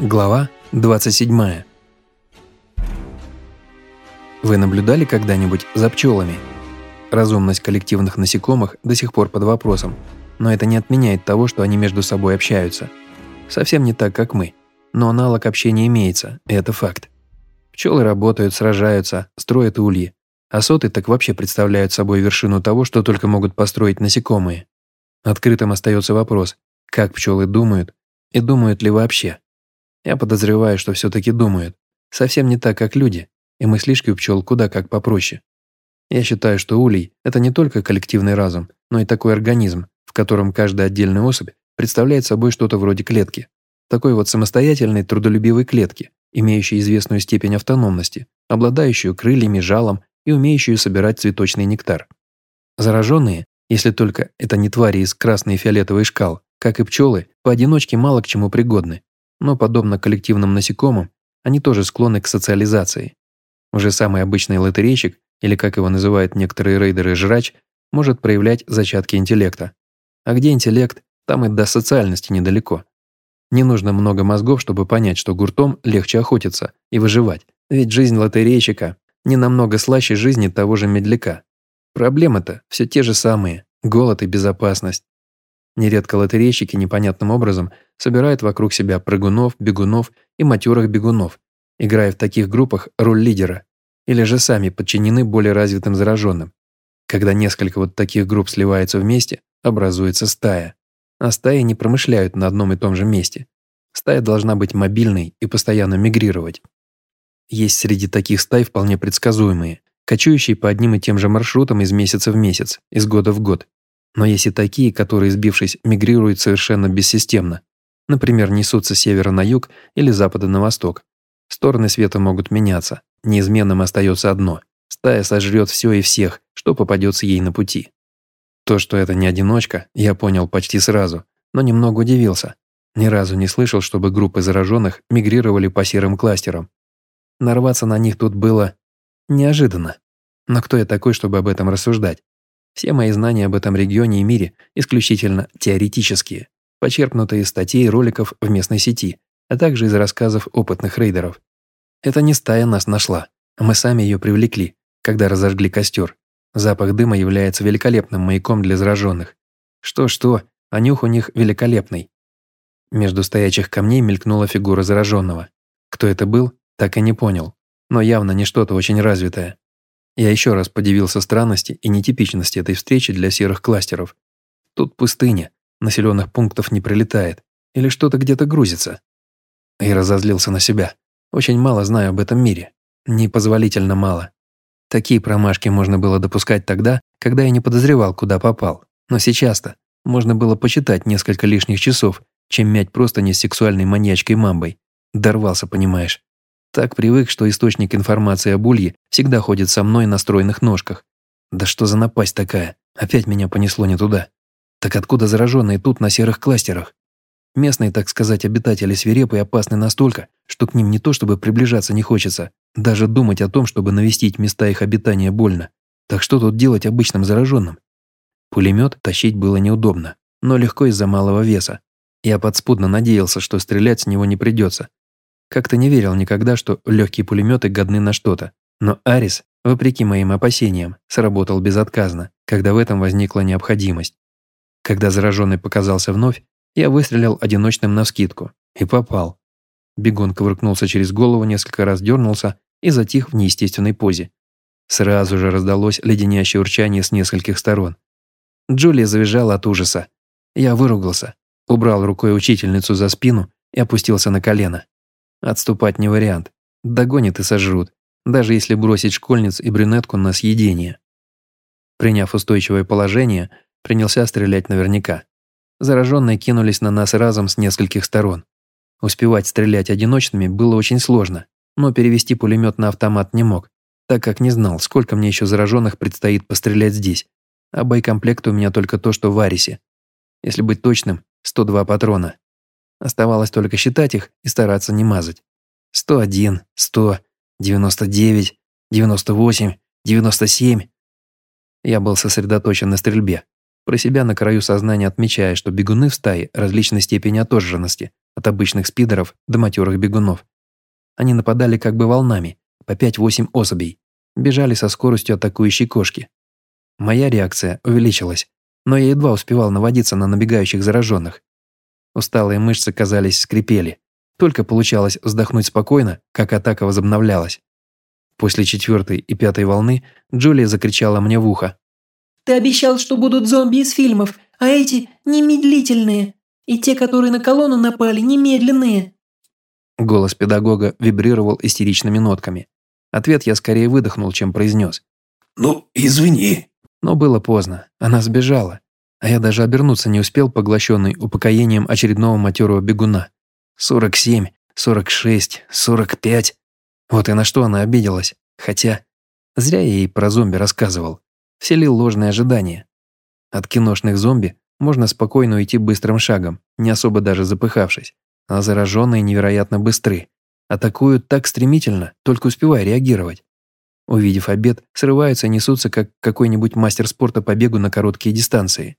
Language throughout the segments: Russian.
Глава 27. Вы наблюдали когда-нибудь за пчелами? Разумность коллективных насекомых до сих пор под вопросом, но это не отменяет того, что они между собой общаются. Совсем не так, как мы, но аналог общения имеется, и это факт. Пчелы работают, сражаются, строят ульи, а соты так вообще представляют собой вершину того, что только могут построить насекомые. Открытым остается вопрос, как пчелы думают и думают ли вообще. Я подозреваю, что все-таки думают. Совсем не так, как люди, и мыслишки у пчел куда как попроще. Я считаю, что улей – это не только коллективный разум, но и такой организм, в котором каждая отдельная особь представляет собой что-то вроде клетки. Такой вот самостоятельной трудолюбивой клетки, имеющей известную степень автономности, обладающую крыльями, жалом и умеющую собирать цветочный нектар. Зараженные, если только это не твари из красной и фиолетовой шкал, как и пчелы, поодиночке мало к чему пригодны, но, подобно коллективным насекомым, они тоже склонны к социализации. Уже самый обычный лотерейщик, или как его называют некоторые рейдеры «жрач», может проявлять зачатки интеллекта. А где интеллект, там и до социальности недалеко. Не нужно много мозгов, чтобы понять, что гуртом легче охотиться и выживать, ведь жизнь лотерейщика не намного слаще жизни того же медляка. Проблемы-то все те же самые – голод и безопасность. Нередко лотерейщики непонятным образом собирают вокруг себя прыгунов, бегунов и матерых бегунов, играя в таких группах роль лидера, или же сами подчинены более развитым зараженным. Когда несколько вот таких групп сливаются вместе, образуется стая. А стаи не промышляют на одном и том же месте. Стая должна быть мобильной и постоянно мигрировать. Есть среди таких стай вполне предсказуемые, кочующие по одним и тем же маршрутам из месяца в месяц, из года в год, но есть и такие, которые, сбившись, мигрируют совершенно бессистемно. Например, несутся с севера на юг или запада на восток. Стороны света могут меняться. Неизменным остается одно – стая сожрет все и всех, что попадется ей на пути. То, что это не одиночка, я понял почти сразу, но немного удивился. Ни разу не слышал, чтобы группы зараженных мигрировали по серым кластерам. Нарваться на них тут было неожиданно. Но кто я такой, чтобы об этом рассуждать? Все мои знания об этом регионе и мире исключительно теоретические, почерпнутые из статей и роликов в местной сети, а также из рассказов опытных рейдеров. Это не стая нас нашла, мы сами ее привлекли, когда разожгли костер. Запах дыма является великолепным маяком для зараженных. Что-что, а нюх у них великолепный. Между стоячих камней мелькнула фигура зараженного. Кто это был, так и не понял, но явно не что-то очень развитое. Я еще раз подивился странности и нетипичности этой встречи для серых кластеров. Тут пустыня, населенных пунктов не прилетает, или что-то где-то грузится. И разозлился на себя. Очень мало знаю об этом мире. Непозволительно мало. Такие промашки можно было допускать тогда, когда я не подозревал, куда попал. Но сейчас-то можно было почитать несколько лишних часов, чем мять просто не сексуальной маньячкой мамбой. Дорвался, понимаешь. Так привык, что источник информации об Улье всегда ходит со мной на стройных ножках. Да что за напасть такая? Опять меня понесло не туда. Так откуда зараженные тут на серых кластерах? Местные, так сказать, обитатели свирепы и опасны настолько, что к ним не то чтобы приближаться не хочется, даже думать о том, чтобы навестить места их обитания больно. Так что тут делать обычным зараженным? Пулемет тащить было неудобно, но легко из-за малого веса. Я подспудно надеялся, что стрелять с него не придется, как-то не верил никогда, что легкие пулеметы годны на что-то. Но Арис, вопреки моим опасениям, сработал безотказно, когда в этом возникла необходимость. Когда зараженный показался вновь, я выстрелил одиночным навскидку и попал. Бегун ковыркнулся через голову, несколько раз дернулся и затих в неестественной позе. Сразу же раздалось леденящее урчание с нескольких сторон. Джулия завизжала от ужаса. Я выругался, убрал рукой учительницу за спину и опустился на колено. Отступать не вариант. Догонят и сожрут, даже если бросить школьниц и брюнетку на съедение. Приняв устойчивое положение, принялся стрелять наверняка. Зараженные кинулись на нас разом с нескольких сторон. Успевать стрелять одиночными было очень сложно, но перевести пулемет на автомат не мог, так как не знал, сколько мне еще зараженных предстоит пострелять здесь. А боекомплект у меня только то, что в Арисе. Если быть точным, 102 патрона. Оставалось только считать их и стараться не мазать. 101, 100, 99, 98, 97. Я был сосредоточен на стрельбе, про себя на краю сознания отмечая, что бегуны в стае различной степени отожженности от обычных спидеров до матерых бегунов. Они нападали как бы волнами, по 5-8 особей, бежали со скоростью атакующей кошки. Моя реакция увеличилась, но я едва успевал наводиться на набегающих зараженных. Усталые мышцы, казались, скрипели. Только получалось вздохнуть спокойно, как атака возобновлялась. После четвертой и пятой волны Джулия закричала мне в ухо. «Ты обещал, что будут зомби из фильмов, а эти немедлительные. И те, которые на колонну напали, немедленные». Голос педагога вибрировал истеричными нотками. Ответ я скорее выдохнул, чем произнес. «Ну, извини». Но было поздно. Она сбежала. А я даже обернуться не успел, поглощенный упокоением очередного матерого бегуна. 47, 46, 45. Вот и на что она обиделась. Хотя, зря я ей про зомби рассказывал. Вселил ложные ожидания. От киношных зомби можно спокойно уйти быстрым шагом, не особо даже запыхавшись. А зараженные невероятно быстры. Атакуют так стремительно, только успевая реагировать. Увидев обед, срываются и несутся, как какой-нибудь мастер спорта по бегу на короткие дистанции.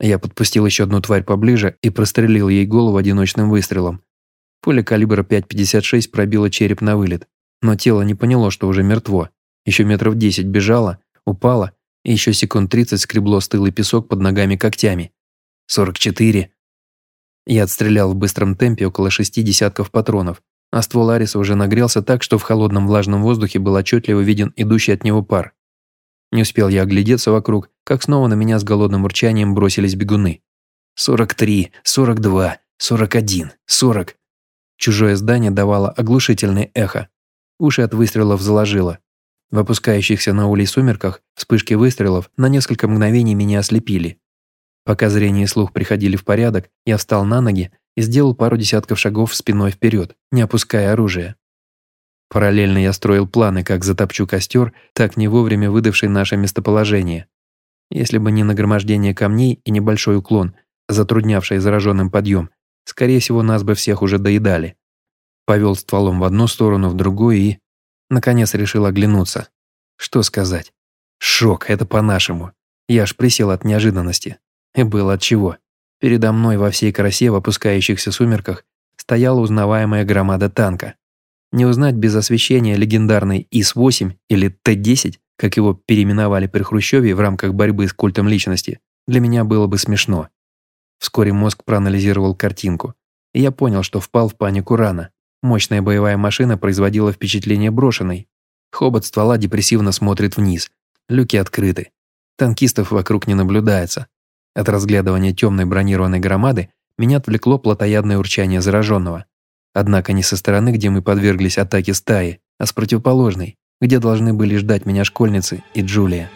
Я подпустил еще одну тварь поближе и прострелил ей голову одиночным выстрелом. Пуля калибра 5,56 пробила череп на вылет, но тело не поняло, что уже мертво. Еще метров 10 бежало, упало, и еще секунд 30 скребло стылый песок под ногами когтями. 44. Я отстрелял в быстром темпе около шести десятков патронов, а ствол Ариса уже нагрелся так, что в холодном влажном воздухе был отчетливо виден идущий от него пар. Не успел я оглядеться вокруг, как снова на меня с голодным урчанием бросились бегуны. 43, 42, 41, 40. Чужое здание давало оглушительное эхо. Уши от выстрелов заложило. В опускающихся на улей сумерках вспышки выстрелов на несколько мгновений меня ослепили. Пока зрение и слух приходили в порядок, я встал на ноги и сделал пару десятков шагов спиной вперед, не опуская оружие. Параллельно я строил планы, как затопчу костер, так не вовремя выдавший наше местоположение. Если бы не нагромождение камней и небольшой уклон, затруднявший зараженным подъем, скорее всего, нас бы всех уже доедали. Повел стволом в одну сторону, в другую и... Наконец решил оглянуться. Что сказать? Шок, это по-нашему. Я аж присел от неожиданности. И было от чего. Передо мной во всей красе в опускающихся сумерках стояла узнаваемая громада танка. Не узнать без освещения легендарный ИС-8 или Т-10, как его переименовали при Хрущеве в рамках борьбы с культом личности, для меня было бы смешно. Вскоре мозг проанализировал картинку, и я понял, что впал в панику рано. Мощная боевая машина производила впечатление брошенной. Хобот ствола депрессивно смотрит вниз. Люки открыты. Танкистов вокруг не наблюдается. От разглядывания темной бронированной громады меня отвлекло плотоядное урчание зараженного. Однако не со стороны, где мы подверглись атаке стаи, а с противоположной, где должны были ждать меня школьницы и Джулия.